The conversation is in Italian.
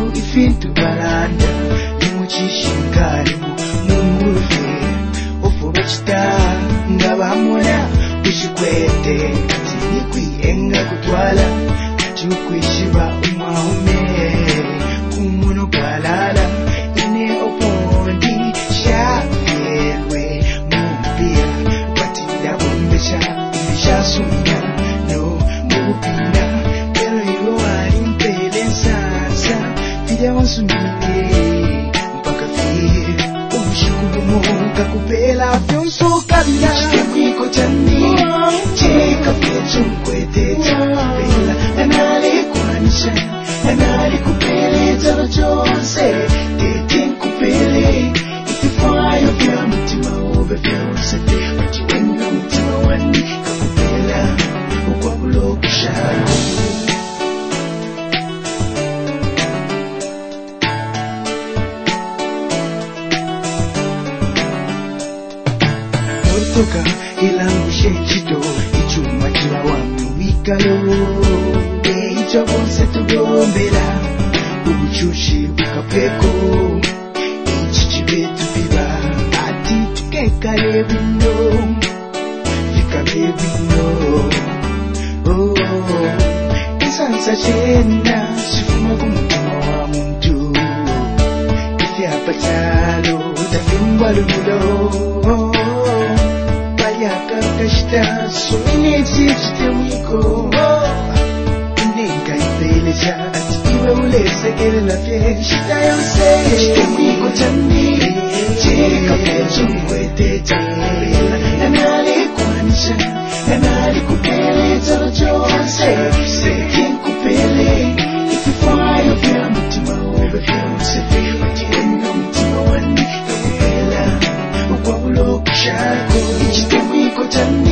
ku ifintu balanda nemukishinkalimu mungulufe ofuba kita nga bamona kukikwete kati nikwienga kutwala kati ukwishiba Navidad, qué rico. soka ila ngushe chito ichuma chila wanu wikayo ke icho bose tugombela ubuchushi ukapeko. Ichichi betu biba ati tukekale bino fikale bino oh, kisansa chena sifuma kumutima wa muntu. Ifi apachalo tafimbwa lumilo vita sognaytsitsy teamiko neka ibeleja atiiva olesakelna fieri sitayose temiko jani jekapejumweteta analikuanisha analikupele jorojose sekinkupele ififayo vya mutima obe vyamsefe atiwena mutima wani nakupela ukwabulokushako ichitemiko jani